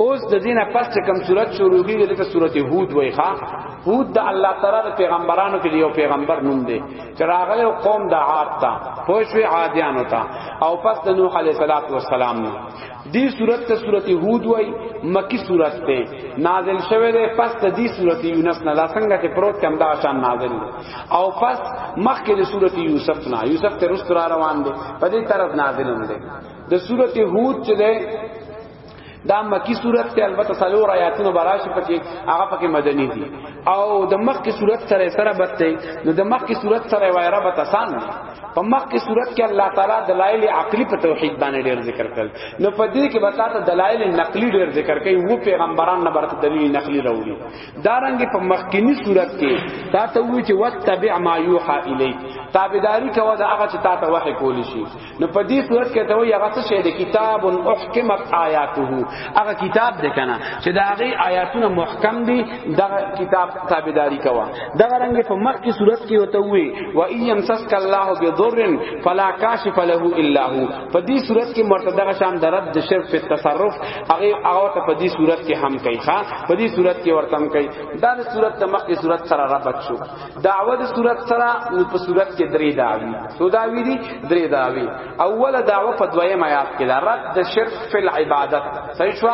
اوس د دینه پس چې کم صورت شروع کیږي لکه صورت هود وای ښا هود د الله تعالی د پیغمبرانو کې یو پیغمبر نوم دی چې راغله قوم د عاد ته پوښوي عادیان وتا او پس د نوح علیه صلوات و سلام نه دی صورت ته صورت هود وای مکی صورت ته نازل شوه ده پس د دی صورت یونس نه دا څنګه چې پروت کم دا شان نازل ده او پس مخکې د صورت یوسف نه یوسف ته رست را روان دي په دې طرف نازل هم ده د سورته هود چې ده دا مکی صورت ته البته سلور آیاتونو براشي پکې هغه پکې مدني دي او د مخ کی صورت سره سره بته نو د مخ کی صورت سره وایره بته سان په مخ کی صورت کې الله تعالی دلایل عقلی په توحید باندې ډیر ذکر کړل نو په دې کې بتا ته دلایل نقلی ډیر ذکر کوي وو پیغمبران نه برته دلیل نقلی راوړي دارنګ په مخ کی نی صورت کې دا ته وی چې وتبع ما یوحى الیک تابعداری کوه دا هغه چې تا ته وحی کول شي نو په دې صورت کې ته وایي هغه څه شی دی کتاب احکمت آیاته هغه کتاب دی کنه چې دا هغه آیاتونه محکم دي دا کتاب تابعداري کوا دا رنګ په مخ کی صورت کې وته وي و ایم سسک الله بضر فلا کاشف له الا هو په دې صورت کې مرتدغه شان د رد د شرک په تصرف هغه هغه ته په دې صورت کې هم کوي ښا په دې صورت کې ورته هم کوي دا د صورت د مخ کی صورت سره ربط شو دعوه د صورت سره نو په صورت کې درې دعوی سو دعوی دي درې دعوی اوله دعوه په دویم آیات کې ده رد د شرک فی العبادت صحیح شو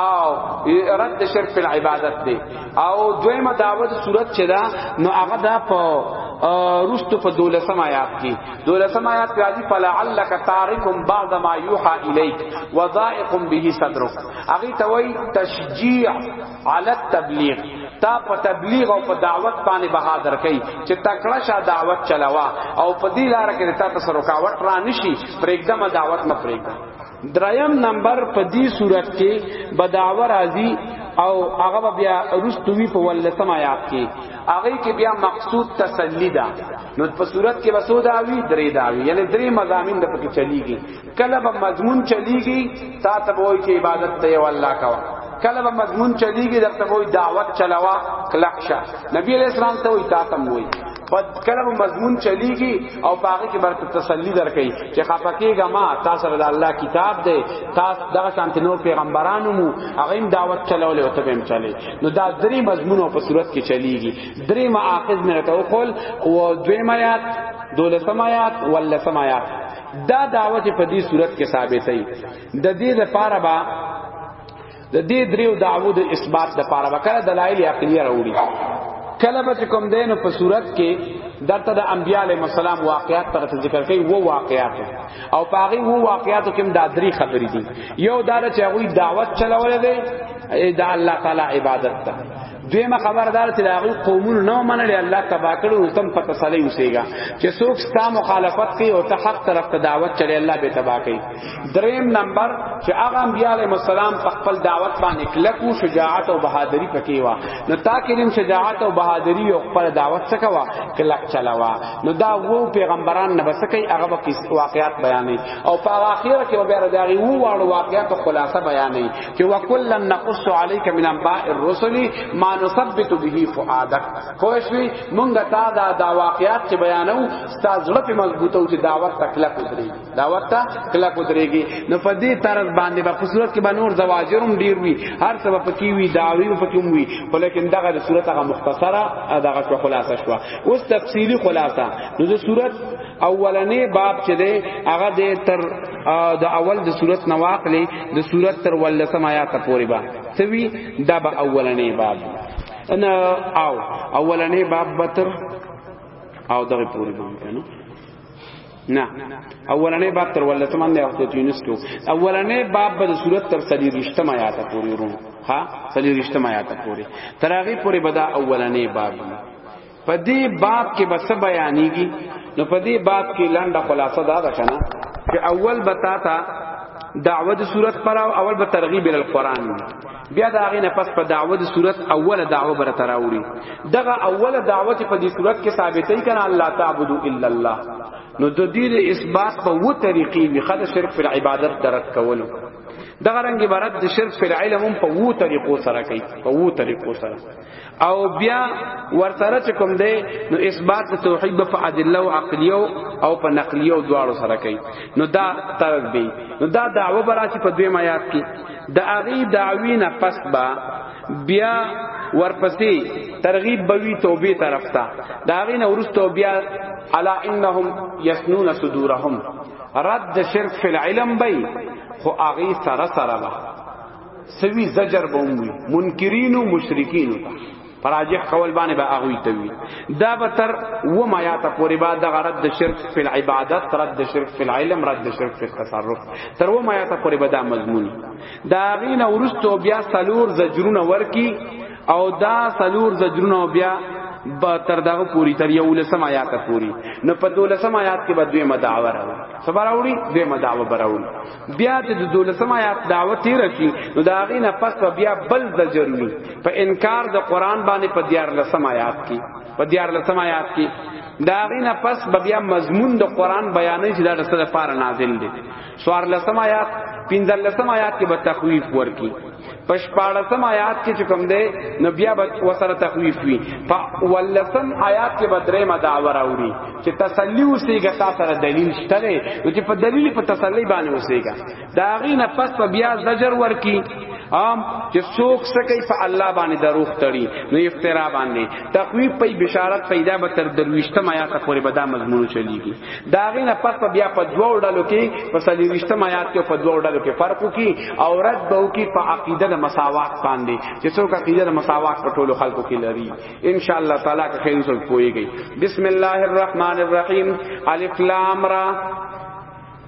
او رد د شرک فی العبادت دی او دویمه دعوه د صورت چې ده نو هغه ده په رستو په دولسم آیات کې دولسم آیات کې راځي فلعلک تارکم بعض ما یوحى الیک وضائق به صدرک هغه توي تشجیع علی التبلیغ تا په تبلیغ او په دعوت باندې بهادر کئ چې تکړه شا دعوت چلاوا او په دې لار کې تا ته سرکاوټ را نشي پرېږدم دعوت نه پرېږدم دریم نمبر په دې صورت کې بداور راځي او هغه بیا رستوی په ولسم آیات کې هغه کې بیا مقصود تسلی ده نو په صورت کې وسو داوی درې داوی یعنی درې مزامین د پکې چلیږي کله به مضمون چلیږي تا ته وای چې عبادت دی او الله کا کله به مضمون چلیږي درته وای دعوت چلاوا کلکشا نبی علیہ السلام ته وای تا ته وای په کله به مضمون چلیږي او پاغه کې برته تسلی درکې چې خپکیګه ما تاسو د الله کتاب دی تاسو دغه شانت نور پیغمبرانو مو هغه هم دعوت چلولې او ته هم چلی نو دا درې مضمون په صورت کې چلیږي درې ماخذ مې راته وقول او دویم آیات دولسم آیات ولسم آیات دا دعوت په دې صورت کې ثابتې د دې لپاره با د دې دریو دعوو د اثبات لپاره وکړه دلایل عقلیه راوړي کله به کوم دین په صورت کې دته د انبیاء علیهم السلام واقعات پر ذکر کوي وو واقعات او پاغي وو واقعاتو کې د درې خبرې دي یو دا چې هغه دعوت چلولې ده د الله تعالی عبادت ته دویمه خبر دار چې داغو قومونو نو منل الله تبا کړو تم په تسلی اوسېګا چې څوک ستا مخالفت کوي او ته حق طرف ته دعوت چړي الله به تبا کوي دریم نمبر چې هغه انبیاء علیهم السلام په خپل دعوت باندې کلکو شجاعت او بهادری پکې وا نو تا کریم شجاعت او بهادری او خپل دعوت څخه وا کلک چلاوا نو دا وو پیغمبران نه بس کوي هغه واقعیات بیانې او په اخر کې به بیا دغه وو واړو واقعیات خلاصه بیانې چې وکلا نقص عليك من انباء الرسل ما نثبت به فؤادك خوښوي مونږ تا دا دا واقعات چې بیانو ستاسو زړه په مضبوطو چې دعوت تکلا کودري دعوت ته کلا کودريږي نو په دې طرز باندې په صورت کې بنور زواجرم ډیر وی هر څه په کې وی داوی په کې وی ولیکن دغه صورت هغه مختصره دغه شو خلاصه شو اوس تفصیلی خلاصه نو د صورت اولنې باب چې ده هغه د تر د اول د صورت نواقلی د صورت تر ولسم آیات پورې با توی دا به اولنې باب ان او اولنې باب بتر او دغه پورې بام کنه نه اولنې باب تر ولسم باندې او ته یونس کو اولنې باب به د صورت تر سلی رښتما آیات پورې ورو ها سلی رښتما آیات پورې تر هغه پورې بدا اولنې باب په دې باب کې بس بیانېږي نو په دې باب کې لنډه خلاصه دا ده کنه چې اول بتا تا دعوت صورت پر او اول به ترغیب ال قران بیا دا غینه پس په دعوت صورت اوله دعوه بر تراوري دغه اوله دعوت په دې صورت کې ثابتې کنا الله تعبد الا الله نو د دې اثبات په و طریقې وی خد شرک فی العبادت درک کولو دغه رنګ عبارت د شرک فی العلم په و طریقو سره کوي په و طریقو سره او بیا ورسره چې کوم دی نو اثبات د توحید په ادله او عقلیو او په نقلیو دواړو سره کوي نو دا طرف به نو دا دعوه براسي په دویم آیات کې د اغي دعوی نه پس با بیا ورپسې ترغیب بوي توبې طرف ته دا غي نه ورستو بیا الا انهم یسنون صدورهم رد شرک فی العلم بی خو اغي سره سره سوي زجر بوموي منکرین او مشرکین ته پراجح قول باندې به اغوي توي دا به تر و ما یا ته پوری بعد د غرض د شرک فی العبادت رد د شرک فی العلم رد د شرک فی التصرف تر و ما یا ته پوری به دا مضمون دا غین ورستو بیا سلور زجرونه ورکی او دا سلور زجرونه بیا با تر دغه پوری تر یو لسم آیات پوری نو په دولسم آیات کې به دوی مدعوه راوړي سبا راوړي دوی مدعوه براوړي بیا چې د دولسم آیات دعوت تیر شي نو دا غي نه پس بیا بل زجر وي په انکار د قران باندې په دیار لسم آیات کې په دیار لسم آیات کې دا غي نه پس بیا مضمون د قران بیانې چې دا د سره پار نازل دي سوار لسم آیات پنځل لسم آیات کې به تخویف ورکی پشپاړسم آیات کې چې کوم دی نو بیا به وسره تخویف وي په ولسم آیات کې بدرې ما دعوه راوړي چې تسلی اوسېږي تا سره دلیل شته دی چې په دلیل په تسلی باندې اوسېږي دا غي نه پس په بیا زجر ورکی عام چې څوک سکی په الله باندې دروغ تړي نو افترا باندې تخویف په بشارت پیدا به تر درويشتم آیات پورې به دا مضمون چلیږي دا غینه پس په بیا په دوو ډلو کې په سلیریشتم آیات کې په دوو ډلو کې فرق وکي او رد به وکي په عقیده د مساوات باندې چې څوک عقیده د مساوات په ټولو خلکو کې لري ان شاء الله تعالی که خیر څوک پويږي بسم الله الرحمن الرحیم الف لام را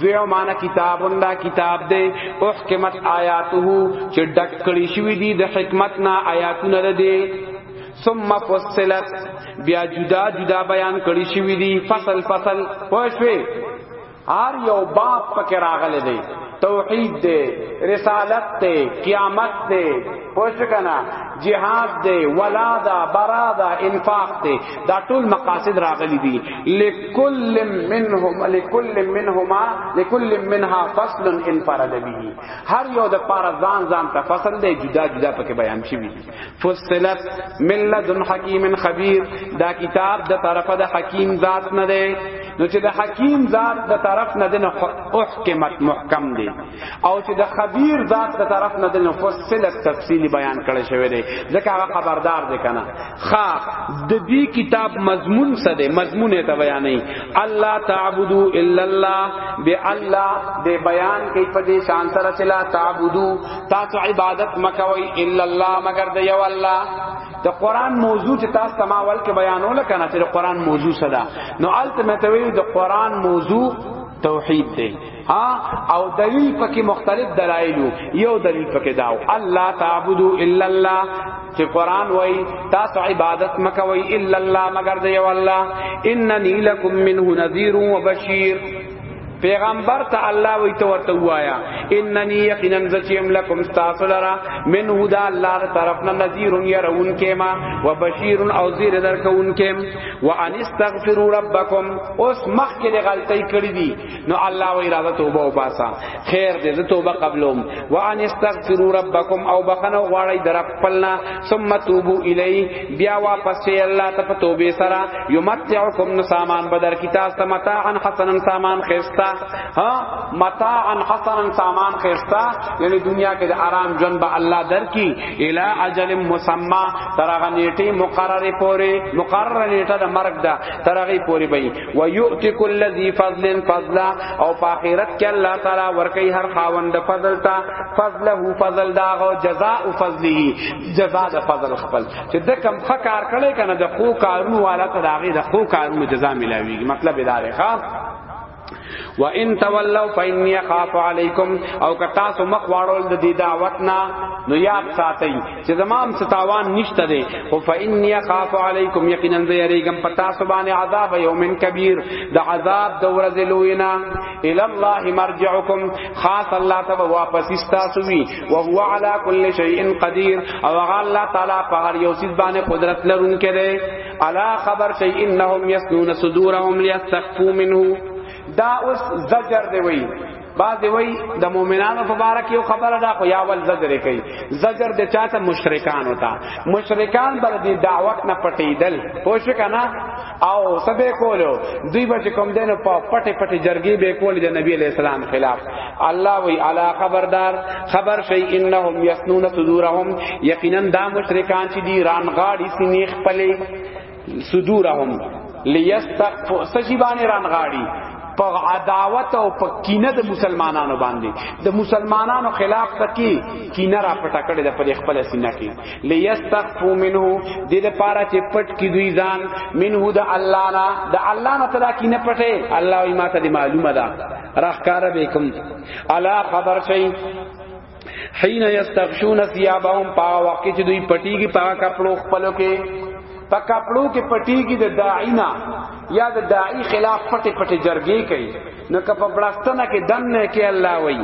دویو معنا کتابون دا کتاب دی احکمت آیاته چې ډک کړی شوی دی د حکمت نا آیاتونه ده دی ثم فصلت بیا جدا جدا بیان کړی شوی دی فصل فصل پښوی هر یو باب پکې راغلی دی توحید دی رسالت دی قیامت دی پښ کنا جهاد دی ولا دا برا دا انفاق دی دا ټول مقاصد راغلي دي لكل منهم لكل منهما لكل منها فصل انفرد به هر یو د پار ځان ځان ته فصل دی جدا جدا پکې بیان شي وي فصلت من لدن حکیم خبیر دا کتاب د طرفه د حکیم ذات نه دی نو چې د حکیم ذات د طرف نه دنه احکمت محکم دی او چې د خبير ذات ته طرف نه د مفصل تفصیلی بیان کړی شوی دی ځکه هغه خبردار دی کنه خا د دې کتاب مضمون څه دی مضمون ته بیانې الله تعبدو الا الله به الله د بیان کې په دې شان سره چې لا تعبدو تاسو عبادت مکوئ الا الله مگر د یو الله د قران موضوع چې تاسو تماول کې بیانول کنه چې د قران موضوع صدا نو الته متوي د قران موضوع توحید دی ها او دلیل پکې مختلف دلایل یو دلیل پکې داو الله تعبدو الا الله چې قران وای تاسو عبادت مکوي الا الله مگر دی والله اننی لکم منه نذیر و بشیر پیغمبر ته الله وی تو ورته وایا اننی یقینا زچیم لکم تاسو لرا من هدا الله طرفنا نذیر يرون کما وبشیر او زیر درکون کم وان استغفروا ربکم اوس مخکې غلطی کړی دی نو الله و اراده توبه او باسا خیر دې زه توبه قبلوم وان استغفروا ربکم او بخنو غواړی در خپلنا ثم توبو الی بیا واپس شي الله ته په توبه سره یمتعکم نو سامان بدر کی تاسو ته متاعا حسنا سامان خستا ها متاعا حسنا سامان خستا یعنی دنیا کې د آرام جن به الله در کی الی اجل مسمى ترغه نیټه مقرره پوری مقرره نیټه د مرګ دا ترغه پوری به ويؤتي كل ذي فضل فضلا او په اخرت کې الله تعالی ورکي هر خاوند فضل تا فضله فضل دا او جزاء فضله جزاء د فضل خپل چې د کم خکار کړي کنه د خو کارونو والا ته داغه د خو کارونو جزاء ملاويږي مطلب دا دی ښا و ان تولوا فإني أخاف عليكم او کتا سو مخ واړول د دې دعوت نه نو یاد ساتئ چې زمام ستاوان نشته دی او فإني خاف علیکم یقینا زیریګم پتا سبحان عذاب یوم کبیر د عذاب د ورځې لوینا الی الله مرجعکم خاص الله ته واپس استاسو وی او هو علی کل شیء قدیر او الله تعالی په هر یو چیز باندې قدرت لرونکی دی الا خبر شیء انهم یسنون صدورهم لیستخفوا منه دا اوس زجر دی وی بعض وی د مؤمنانو په باره کې یو خبره ده خو یا ول زجر کوي زجر د چاته مشرکان وتا مشرکان بر دې دعوت نه پټیدل پوښ کنا او سبه کولو دوی به کوم دین په پټه پټه جرګي به کول د نبی علی السلام خلاف الله وی الا خبردار خبر شي انهم یسنون صدورهم یقینا دا مشرکان چې دی ران غاړي سینې خپلې صدورهم لیستقف سشی باندې رانغاړي په عداوت او په کینه د مسلمانانو باندې د مسلمانانو خلاف تکي کینه را پټه کړې د پر خپل سینه کې لیستخفو منه د دې لپاره چې پټ کی دوی ځان منه د الله نه د الله نه تدا کینه پټه الله یې ماته معلومه ده راخکار به کوم الا خبر شي حين يستغشون ثيابهم پا وخت چې دوی پټيږي پا کپړو خپلو کې پا کپړو کې پټيږي د داعینا یا د داعی خلاف پټه پټه جرګې کوي نو که په بلاستنه کې دنه کې الله وای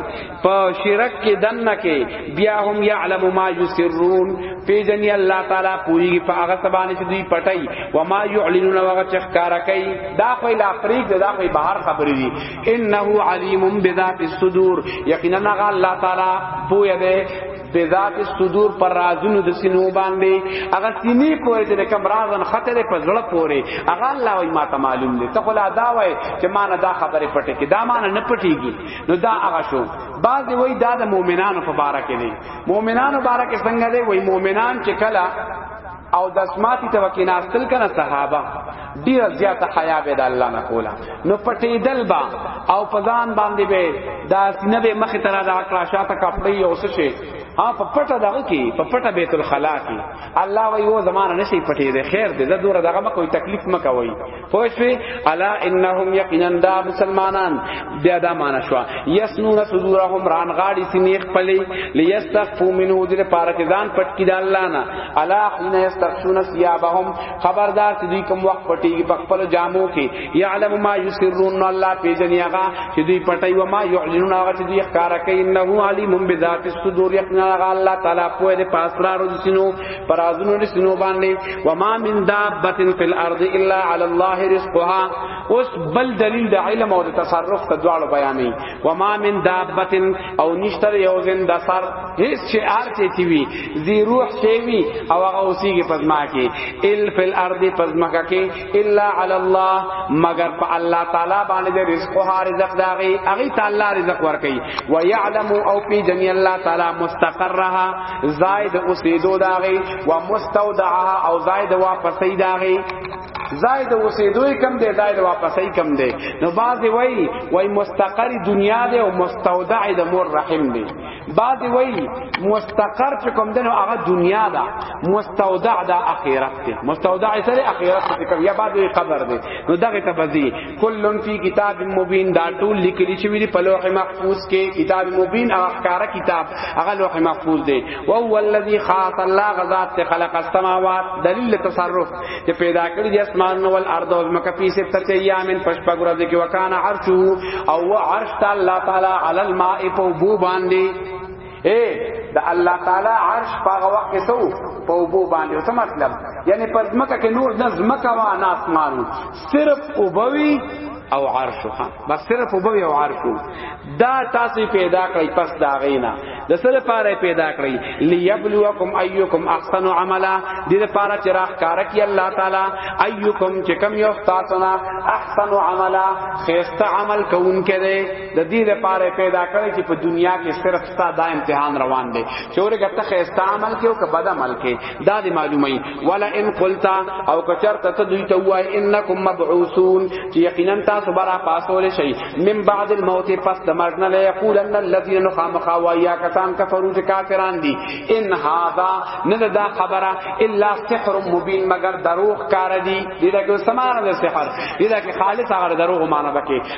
په شرک کې دنه کې بیا هم یعلم ما یسرون پیجن الله تعالی پوری په هغه سبانه چې دوی پټای و ما یعلنون هغه چې ښکارا کوي دا په لافریق دا په بهر خبرې دي انه علیم بذات الصدور یقینا هغه الله تعالی پوهه ده بذات الصدور پر رازونو د سینو باندې هغه سینې پورې چې کوم رازن خطر په زړه پورې هغه الله وای ما ته معلوم دي ته خلا دا وای چې ما نه دا خبره پټه کې دا ما نه پټيږي نو دا هغه شو بعض وای دا د مؤمنانو په باره کې دي مؤمنانو باره کې څنګه دي وای مؤمنان چې کله او د اسماتی ته وکې ناستل کنه صحابه ډیر زیات حیا به د الله نه کولا نو پټیدل با او پزان باندې به دا سینه به مخ تر دا کړه شاته کپڑے او څه شي ها په پټه دغه کې په پټه بیت الخلا کې الله وی و زمانه نشي پټې ده خیر دې زه دوره دغه مکوې تکلیف مکوې پوښوی الا انهم یقینا دا مسلمانان بیا دا معنا شو یسنون صدورهم ران غاړي سینې خپلې لیستخفو منه دې پاره کې ځان پټ کې د الله نه الا حين یستخشون ثيابهم خبردار چې دوی کوم وخت پټيږي په خپل جامو کې يعلم ما یسرون الله پیژني هغه چې دوی پټي و ما يعلنون هغه چې دوی ښکارا کوي انه علیم بذات الصدور یقینا الله تعالی په دې پاسرارو دسینو پرازونو رسنو باندې و ما من دابه فی الارض الا علی الله رزقها اوس بل دلیل د علم او د تصرف ته دواړو بیانې و ما من دابه او نشتر یو زنده سر هیڅ چې ارته تی وی زی روح شی وی او هغه اوسیږي پزما کې ال فی الارض پزما کې الا علی الله مگر په الله تعالی باندې د رزق او رزق داغي هغه تعالی رزق ورکي و یعلم او پی جن الله تعالی مستقرها زائد اوسیدو داغي و مستودعها او زائد واپسې داغي زائد اوسېدو کم دی زائد واپسې کم دی نو بعضی وای وای مستقر دنیا دی او مستودع د مور رحم دی بعضی وای مستقر چې کوم دی نو هغه دنیا ده مستودع د اخرت دی مستودع سره اخرت کې کوم یا بعضی قبر دی نو دغه ته بزی کلن فی کتاب مبین دا ټول لیکلی شوی دی په لوح محفوظ کې کتاب مبین او احکار کتاب هغه لوح محفوظ دی او هو الذی خاص الله غزاد ته خلق السماوات دلیل تصرف چې پیدا کړی د اسمان او الارض او مکه په سر ته یامن پشپګ ورځ کې وکانا عرشه او عرش تعالی تعالی علی الماء په بو باندې اے د الله تعالی عرش پاغه وخت کې سو په وبو باندې څه مطلب یعنی پر ځمکه کې نور نه ځمکه وا نه اسمان صرف وبوي او عرش ها بس صرف وبوي او عرش دا تاسو پیدا کړی پس دا غینا د سره پاره پیدا کړی لیبلوکم ایوکم احسن عملا د دې پاره چې راخ کار کی الله تعالی ایوکم چې کم یو تاسو نه احسن عملا خیرسته عمل کوون کړي د دې لپاره پیدا کړی چې په دنیا کې صرف ستا دا امتحان روان دی چې ورګه ته خسته عمل کې او که بد عمل کې دا دې معلومه ای ولا ان قلت او که چرته ته دوی ته وای انکم مبعوثون چې یقینا تاسو برا پاسول شي من بعد الموت پس د مرګ نه یقولن الذين خامخوا ويا کسان کفرو چې کافران دي ان هاذا نه دا خبره الا سحر مبين مگر دروغ کار دي دې دا کې سمانه سحر دې دا کې خالص هغه دروغ معنی بکې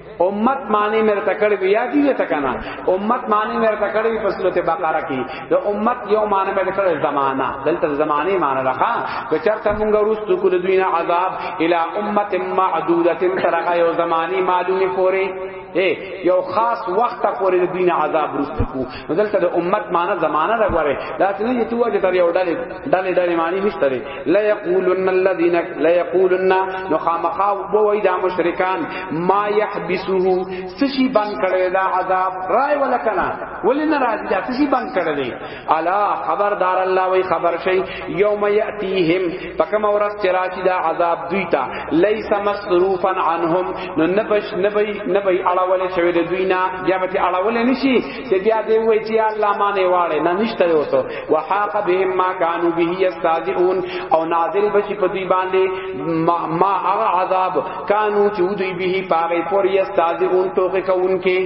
امت معنی مې ته کړې بیا دې ته کنه امت معنی مې ته کړې په سورۃ بقره کې د امت یو معنی مې کړې زمانہ دلته زمانه معنی راخه که چرته مونږ روستو کول دوی نه عذاب الی امه معدوده ترغه یو زمانی معلومه پوری یو خاص وخت پورې د دین عذاب رسو کو نو دلته د امت معنی زمانہ دا غواړي دا چې نه یتو چې تر یو ډلې ډلې ډلې معنی نشته لري لا یقولن الذين لا یقولن نو خامخا وای دا مشرکان ما يحبسه سشي بند کړي دا عذاب راي ولا کنا ولنا راځي دا سشي بند کړي الا خبردار الله وای خبر شي یوم یاتیهم پکم اورس چراشی دا عذاب دوی تا لیس مصروفا عنهم نو نبش نبی نبی اړول شوی د دوی نه بیا به اړول نشي چې بیا دی وای چې الله ما نه واړې نه نشته وته وحاق بهم ما كانوا به یستاذون او نازل بشي په دوی باندې ما هغه عذاب کانو چې دوی به پاره پور یستاذون توګه کوونکې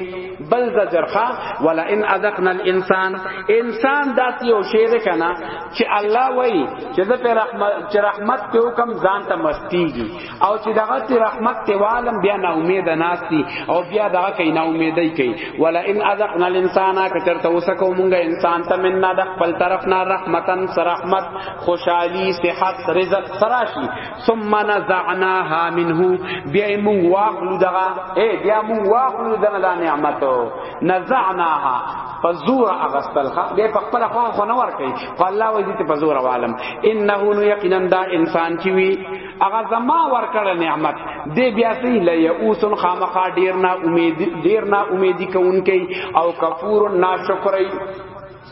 بل زجرخه ولا ان اذقنا الانسان انسان داسې یو شی ده کنه چې الله وای چې زه په رحمت چې رحمت په حکم ځان ته مستیږي او چې دغه ته رحمت ته عالم بیا نه امید ناشتي او بیا دغه کین نه امیدای کوي ولا ان اذقنا الانسان کثرته وسکو مونږه انسان ته مننا د خپل طرف نه رحمتن رحمت خوشحالی صحت رزق سراشی ثم نزعناها منه بیا مونږ واخلو دغه اے بیا مونږ واخلو دغه نعمتو نزعناها په زور اغستل خو به په خپل خو خو نه ور کوي خو الله وې دې په زور عالم انه نو یقینا دا انسان چې وی هغه زما ور کړ نعمت دې بیا سي لا یوس خامخا ډیر نه امید ډیر نه امیدي کوونکې او کفور ناشکرای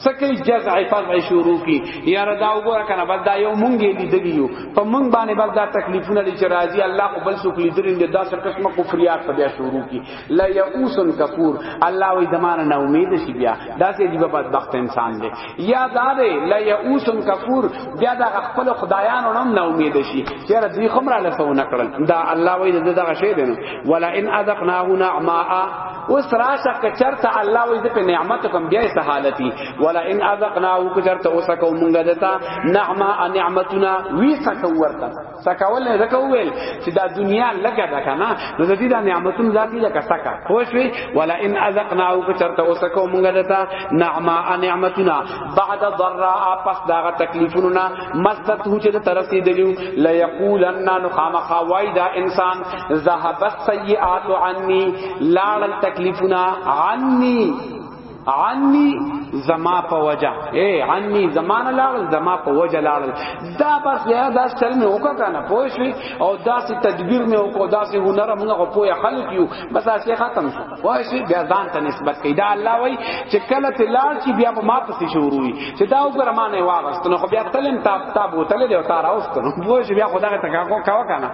سکی جزع فضع شروع کی یار دا وګوره کنه بس دا یو مونږه لیدلی یو په مونږ باندې بس دا تکلیفونه لري چې راضی الله او بل سو کلی درین دا سر قسمه کفریات په بیا شروع کی لا یئوس کفور الله وی دمانه نه امید شي بیا دا سه دی بدبخت انسان دی یا دا دی لا یئوس کفور بیا دا خپل خدایانو نه نه امید شي چیرې دی خمر له سو نه کړل دا الله وی دغه شی دی ولا ان اذقناه نعماء اوس راشه کچرته الله وې د په نعمت کوم بیا سه حالتي ولا ان اذقنا وکچرته اوسه کوم مونږه دتا نعمه نعمتنا وی سکه ورته سکول نه زکه ویل چې دا دنیا لګه ده کنه نو د دې د نعمتونو ذاتی لکه سکا خوشوي ولا ان اذقناه کو چرته وسکو مونږ دتا نعما نعمتنا بعد ضراء پس دا تکلیفونو نا مستت هو چې ترسي دیو لا یقولن نو خامخ وای دا انسان ذهب السیئات عني لاړ تکلیفنا عني عنی زما په وجه اے عنی زمان لاړ زما په وجه لاړ دا بس یا دا چل می وکا کنه پوه شي او دا سی تدبیر می وکاو دا سی هنر موږ په پوهه خلق یو بس اسی ختم شو پوه شي بیا ځان ته نسبت کړي دا الله وای چې کله ته لاړ شي بیا په ما پسې شروع وي چې دا وګرمانه واغست نو خو بیا تلم تاب تاب وتل دی او تار اوست نو پوه شي بیا خدای ته کاکو کاو کنه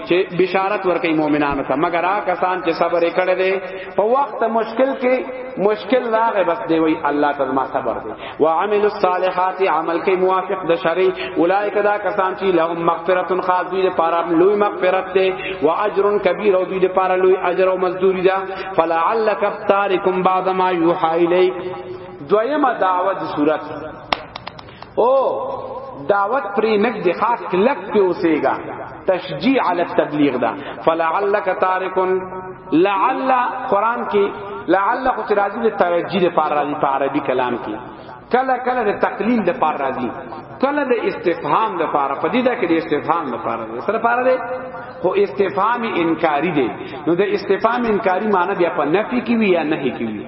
چې بشارت ورکړي مؤمنانو ته مګر هغه کسان چې صبر کړي دي په وخت مشکل کې مشکل راغې بس دی وی الله تعالی ما صبر دی وعمل الصالحات عمل کې موافق د شری اولایک دا کسان چې لهم مغفرت خاص دی لپاره لوی مغفرت دی واجر کبیر او دی لپاره لوی اجر او مزدوری ده فلعلک تارکم بعد ما یوحى الیک دویمه دعوه د صورت او دعوت پری نک دی خاص کلک پی اوسیگا تشجیع علی التبلیغ دا فلعلک تارکن لعل قران کی لعل خو راضی دی ترجی دی پار راضی پار عربی کلام کی کلا کلا دی تقلیل دی پار راضی کلا دی استفهام دی پار پدی دا کې دی استفهام دی پار دی سره پار دی خو استفهام انکاری دی نو د استفهام انکاری معنی بیا په نفی کی وی یا نهی کی وی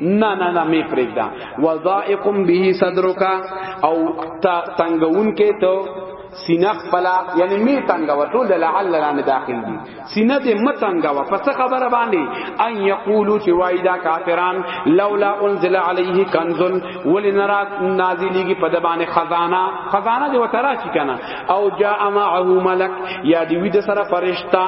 نه نه نه می پرېږدا وضائق به صدرک او تنگون کې ته سینه خپلا یعنی می تنگا و ټول لعل لان داخل دي سینه دې متنگا و پس خبره باندې ان یقولو چې وایدا کافران لولا انزل علیه کنز ولنرا نازلیږي په دبانې خزانه خزانه دې وترا شي کنه او جاء معه ملک یا دې وی د سره فرشتہ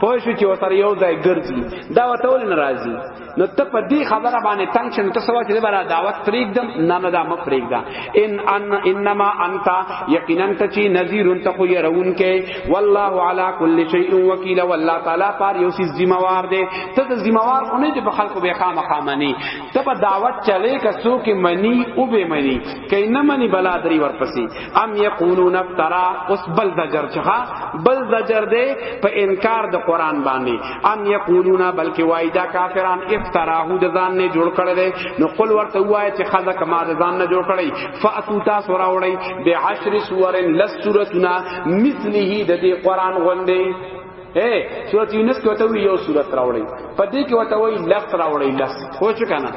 پوه شو چې وسره یو ځای ګرځي دا وته ول ناراضي نو ته په دې خبره باندې تنگ شې نو ته سوا چې برا دعوت پرېږدم نه نه دا م پرېږده ان ان انما انت یقینا ته چې نذیر ته خو يرون کې والله علی کل شیء وکیل والله تعالی پر یو سیس ذمہ وار دی ته ته ذمہ وار خو نه دې په خلکو به خامه خامنی ته په دعوت چلے کسو کې منی او به منی کین نه منی بلا دری ورپسې ام یقولون افترا اوس بل زجر چخه بل زجر دی په انکار د قران باندې ام یقولون بلکې وای دا کافران افتراه د ځان نه جوړ کړی دی نو قل ورته وای چې خزه کما د ځان نه جوړ کړی فاتو تاسو راوړی د عشر سورن لس سورتنا مثله د دې قران غوندې اے سورۃ یونس کې وته یو سورۃ راوړی په دې کې وته وی لس راوړی لس خو شو کنه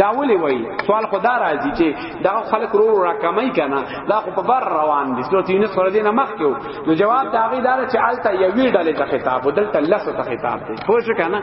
دا ولې وی سوال خدا راځي چې دا خلک رو را کمای کنه دا خو په بر روان دي سورۃ یونس ور دینه مخ کې نو جواب دا غي دار چې الته یوی ډلې ته خطاب ودلته لس ته خطاب دی خو شو کنه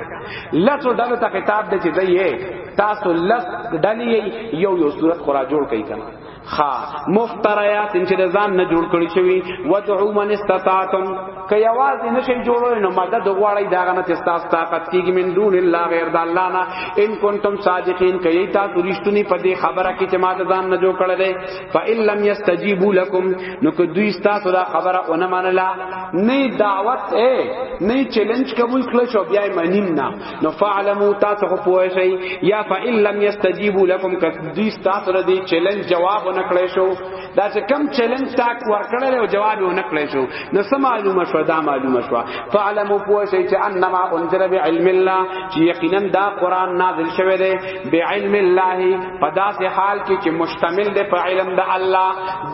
لس ډلې ته خطاب دی چې دی تاسو لس ډلې یو یو سورۃ خورا جوړ کړئ کنه خا مفتریات چې د ځان نه جوړ کړی شوی ودعو من استطاعتم که یوازې نشي جوړول نو مدد غواړی دا غنه چې تاسو طاقت کیږي من دون الله غیر د الله نه ان کنتم صادقین که یی تاسو رښتونی په دې خبره کې چې ما د ځان نه جوړ کړی دی فإن لم یستجیبوا لكم نو که دوی تاسو دا خبره ونه منله نه دعوت اے نه چیلنج قبول کړی شو بیا مانیم نه نو فعلمو تاسو خو پوه شئ یا فإن لم یستجیبوا لكم کدی تاسو ردی چیلنج جواب نکړی شو دا چې کم چیلنج تاک ورکړل او جواب نکړی شو نو سم معلومه شو دا معلومه شو فعلمو پوه شئ چې انما انزل بعلم الله چې یقینا دا قران نازل شوی دی بعلم الله په داسې حال کې چې مشتمل دی په علم د الله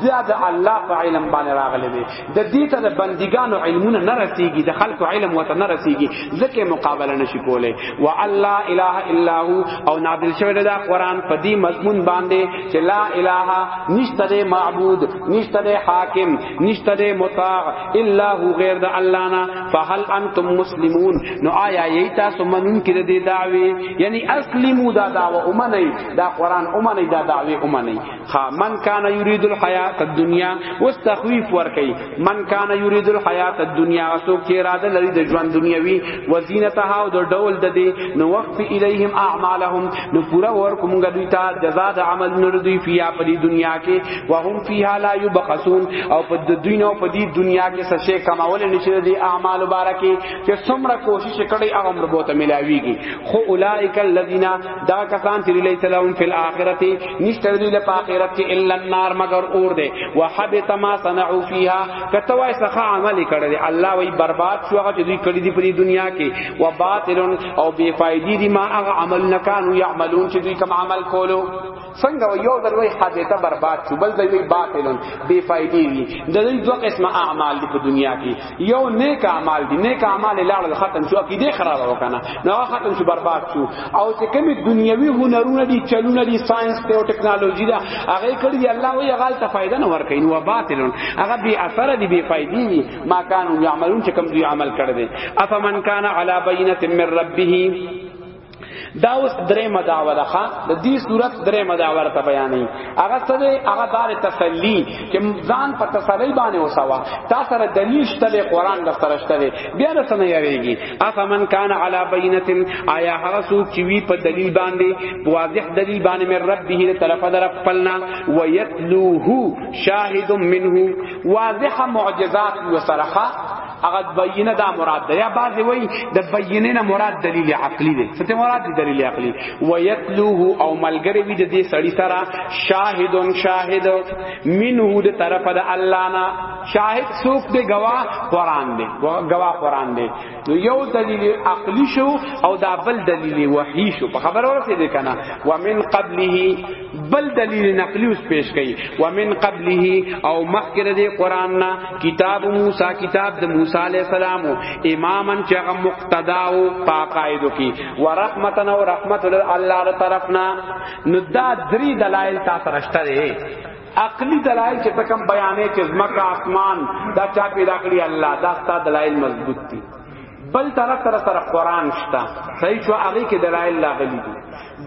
زیاد الله په علم باندې راغلی دی د دې ته د بندګانو علمونه نه رسیږي د خلکو علم وته نه رسیږي ځکه مقابله نشي کولای و الله اله الا هو او نازل شوی دا قران په دې مضمون باندې چې لا اله نشته معبود نشته حاکم نشته مطاع الا هو غیر د الله نه فهل انتم مسلمون نو آیا یی تاسو منون کې د دې دعوی یعنی اسلمو دا دعوه اومنه دا قران اومنه دا دعوی اومنه ها من کان یرید الحیات الدنیا واستخویف ورکی من کان یرید الحیات الدنیا وسو کی اراده لري د ژوند دنیوي وزینتها او د ډول د دی نو وقف الیهم اعمالهم نو پورا ور کومګه دوی ته جزاء د عمل نور دوی فیا په دې دنیا کې وهم فیها لا یبخسون او په دوی نو په دې دنیا کې څه شی کماول نشي دي اعمال مبارکي چې څومره کوشش کړي هغه مربوطه ملاویږي خو اولائک الذین دا کسان چې لري تلون فل اخرت نشته لري له اخرت کې الا النار مگر اور دی وحبط ما صنعوا فيها کته وای څخه عمل کړی دی الله وی برباد شو هغه چې دوی کړی دی په دنیا کې و باطل او بے فائدې دي ما هغه عمل نکانو يعملون چې دوی کوم عمل کولو څنګه و یو ځل وای حادثه برباد شو بل ځای وای باطلن بے فائدې وي د دې دوه قسمه اعمال دي په دنیا کې یو نیک اعمال دي نیک اعمال لاړ ختم شو عقیده خراب وکنه نو ختم شو برباد شو او چې کوم دنیوي هنرونه دي چلونه دي ساينس ته او ټکنالوژي دا هغه کړي دی الله وی هغه ته فائدہ نه ور کوي نو باطلن هغه بے اثر دي بے فائدې وي ما كانوا يعملون چې کوم دوی عمل کړی دي افمن کان علی بینه من ربه دا اوس درې مداوه ده د دې صورت درې مداوه ته بیانې هغه څه دی هغه دار تسلی چې ځان په تسلی باندې وسوا تا سره دلیل شته د قران د سره شته بیا نه سمې یریږي افمن کان علی بینه آیا هغه څوک چې وی په دلیل باندې واضح دلیل باندې مې رب به له طرفه در خپلنا ویتلوه شاهد منه واضح معجزات وسرخه هغه بینه دا مراد ده یا بعضی وای د بینه نه مراد دلیل عقلی ده څه مراد دی دلیل عقلی و یتلوه او ملګری وی د دې سړی سره شاهدون شاهد منه د طرف د الله نه شاهد څوک دی گواه قران دی گواه قران دی نو یو دلیل عقلی شو او دا بل دلیل وحی شو په خبر ورسې ده کنه ومن قبله بل دلیل نقلی اس پیش کئی ومن قبله او مخکره دی قرآن نا کتاب موسی کتاب د موسی علیہ السلام اماما چغ مقتداو پاقائدو کی ورحمتنا و رحمت اللہ را طرفنا ندا دری دلائل تا سرشتہ دی عقلی دلائل چې تکم بیانې چې زمکه آسمان دا چا پیدا کړی الله دا ستا دلائل مضبوط دي بل طرف تر سره قران شته صحیح شو هغه کې دلایل لاغلي دي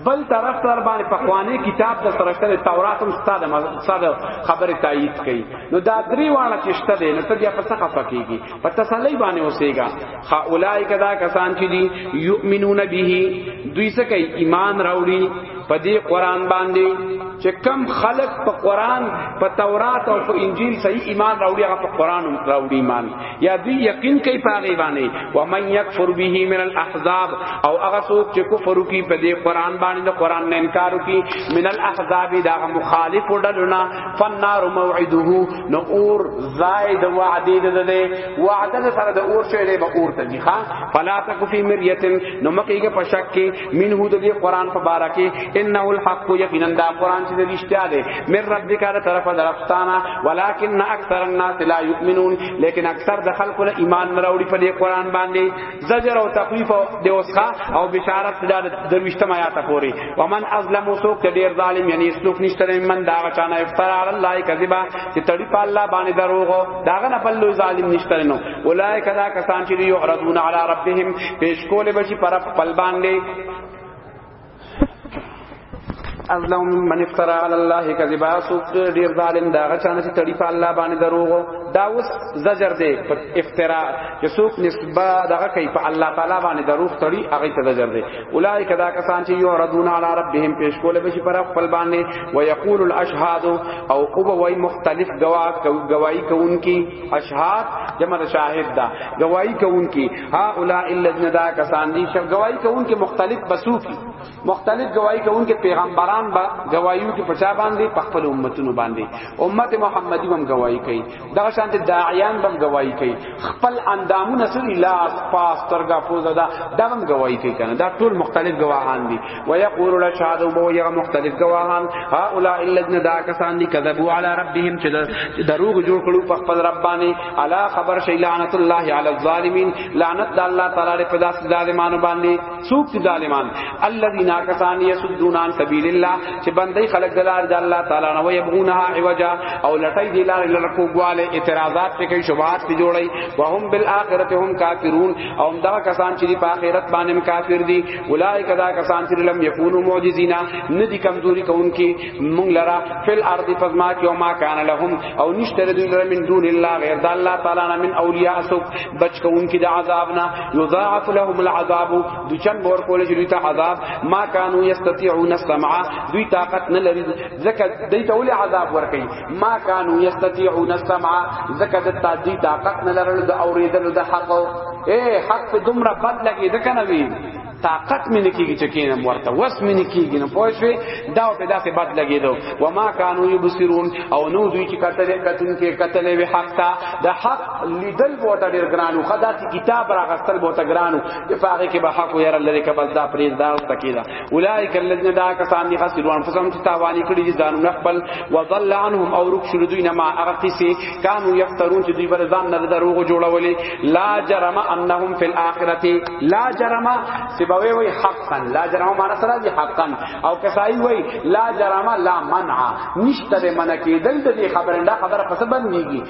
بل طرف تر باندې پخوانی کتاب د سره شته تورات هم ستاده ستاده خبره تایید کړي نو دا درې واړه چې شته دي نو ته بیا په څه خفه کیږي په تسلی باندې اوسېګا خا اولایک دا کسان چې دي یؤمنون به دوی څه کوي ایمان راوړي په دې قران باندې چې کم خلق په قران په تورات او په انجیل صحیح ایمان راوړي هغه په قران راوړي ایمان یا دوی یقین کوي پاغي باندې و من یکفر به من الاحزاب او هغه څوک چې کفر کوي په دې قران باندې د قران نه انکار کوي من الاحزاب دا مخالف ډلونه فنار موعده نو اور زائد وعده ده ده وعده سره د اور شوی دی به اور ته ځي ها فلا تکفی مریتن نو مکیږي په شک کې منه د دې قران په باره کې انه الحق یقینا دا قران چې رښتیا دی مر ربک له طرف درفستانا ولکن اکثر الناس لا یؤمنون لیکن اکثر د خلکو له ایمان نه راوړي په دې قران باندې زجر او تخفیف او د اوسخه او بشارت د درويشتم آیات پوری ومن ازلم سوک ته ډیر ظالم یعنی سوک نشته من دا چانه افترا علی الله کذبا چې تړي په الله باندې دروغ داغه نه بل ظالم نشته نو اولائک دا کسان چې یو عرضون علی ربهم پیش کول بچی پر خپل باندې ازلم من افترا علی الله کذبا سوک ډیر ظالم دا غچانه چې تړي په الله باندې دروغ دا اوس زجر دی په افترا چې سوک نسبه دغه کوي په الله تعالی باندې دروغ تړي هغه ته زجر دی اولایک دا کسان چې یو ردون علی ربهم پیش کول به شي پر خپل باندې ويقول الاشهاد او او وای مختلف گواه گواہی کوونکی اشهاد جمع شاهد دا گواہی کوونکی ها اولئک الذین دا کسان دي چې گواہی کوونکی مختلف بسو کی مختلف گواہی کوونکی پیغمبران با گواہیو کی پچا باندې په خپل امتونو باندې امت محمدی هم گواہی کوي دا شانت داعیان هم گواہی کوي خپل اندامونه سره لاس پاس ترګه پوزه دا دغه گواہی کوي کنه دا ټول مختلف گواهان دي ويقول الاشهاد بو يغ مختلف گواهان هؤلاء الذين دا کسان دي كذبوا على ربهم چې دروغ جوړ کړو په خپل رب باندې الا خبر شي لعنت الله على الظالمين لعنت د الله تعالی په داس ظالمانو باندې سوق ظالمان الذين کسان يسدون عن سبيل الله چې بندي خلق دلار د الله تعالی نو يبغونها عوجا او لټي دي لار لړکو غواله اعتراضات په کوي شبهات په جوړي وهم بالاخره هم کافرون او دا کسان چې په اخرت باندې کافر دي اولائک دا کسان چې لم یکونو معجزینا ندی کمزوری کوونکی مونږ لرا فل ارض فزما کې او ما کان لهم او نشتر دوی لرا من دون الله غیر د الله تعالی نه من اولیاء سوک بچ کوونکی د عذاب نه یضاعف لهم العذاب د چن بور کول چې دوی ته عذاب ما کانوا یستطيعون السمع دوی طاقت نه لري ځکه دوی ته ول عذاب ورکي ما کانوا یستطيعون السمع ځکه د تادی طاقت نه لرل د اوریدل د حق اے حق په دومره بد لګی ده کنه وی طاقت مې نکیږي چې کینم ورته وس مې نکیږي نو پوه شوې دا په داسې بد لګیدو و ما کانو یبصرون او نو دوی چې قتل قتل کې قتل وی حق تا د حق لیدل بوته ډیر ګرانو خدا چې کتاب راغستل بوته ګرانو چې فقې کې به حق یې رل لري کبل دا پرې دا تکیدا اولئک الذین دا کسان دی خاص دوان فسم چې تاوانی کړی دي ځانونه خپل وضل عنهم او رک شل دوی نه ما هغه قصه کانو یفترون چې دوی بر ځان نه دروغ جوړولې لا جرم انهم فی الاخرته لا جرم سبوی وی حقا لا جرم معنا سره دی حقا او کسای وی لا جرم لا منع نشته منع کېدل د خبرنده خبره پس بنديږي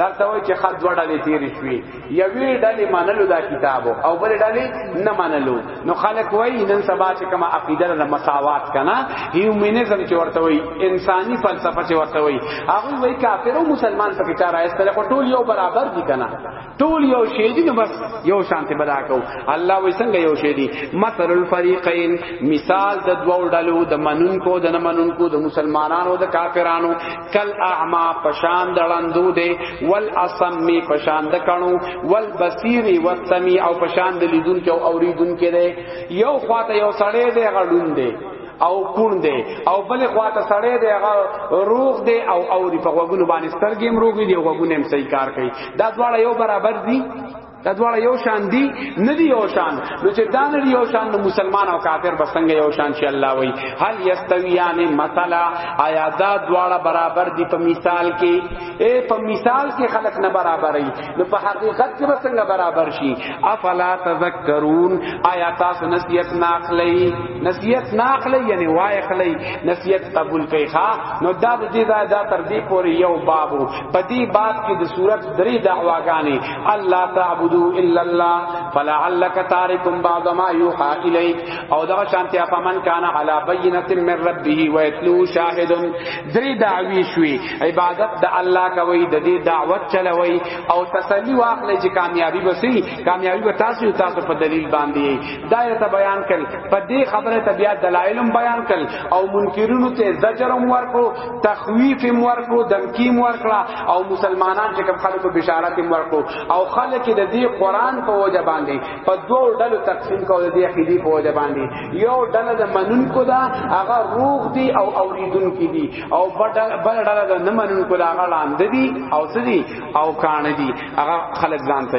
دا ته وای چې خد وړلې تیر شوې یوې ډلې منلو دا کتاب او بل ډلې نه منلو نو خلک وای نن سبا چې کوم عقیده له مساوات کنا هیومنزم چې ورته وای انساني فلسفه چې ورته وای هغه وای کافر او مسلمان په کچا راځي خو ټول یو برابر دي کنا ټول یو شی دي نو بس یو شانته بلا کو الله وای څنګه یو شی دي مثل الفریقین مثال د دوه ډلو د منونکو د نه منونکو د مسلمانانو د کافرانو کل اعما پشان دړندو دے ول اسمی پشان د کڼو ول بصیر و سمی او پشان د لیدون کې او اوریدون کې دے یو خواته یو سړی دے غړون دے او کون دی او بل خواته سړی دی هغه روغ دی او اوري په غوګونو باندې سترګې مروغي دی غوګونه هم صحیح کار کوي دا دواړه یو برابر دي دا دواړه یو شان دي نه دي یو شان نو چې دا نه یو شان نو مسلمان او کافر به څنګه یو شان شي الله وای هل یستویان مثلا آیا دا دواړه برابر دي په مثال کې اے په مثال کې خلق نه برابر دي نو په حقیقت کې به څنګه برابر شي افلا تذکرون آیا تاسو نصیحت ناخلی نصیحت ناخلی یعنی وای خلی نصیحت قبول کوي ښا نو دا د دې دا تر دې پورې یو بابو په دې باب کې د صورت درې دعواګانې الله تعبدوا الا الله فلعلك تارك بعض ما يوحى اليك او دا شانتیا فمن كان على بينه من ربه ويتلو شاهد دري دعوی شوي عبادت د الله کوي د دې دعوت چلوي او تسلی واخلې چې کامیابی بسي کامیابی به تاسو تاسو په دلیل باندې دایره ته بیان کړي په دې خبره ته بیا دلایلم بیان کړي او منکرونو ته زجرم ورکو تخویف هم ورکړو دمکی هم ورکړه او مسلمانان چې کوم خلکو بشارت هم ورکړو او خلک د دې قران په وجه باندې په دوه ډلو تقسیم کول د دې عقیدې په وجه باندې یو ډله د منونکو دا هغه روغ دي او اوریدونکو دي او بل ډله د نه منونکو دا هغه لاندې دي او سدي او کان دي هغه خلک ځان ته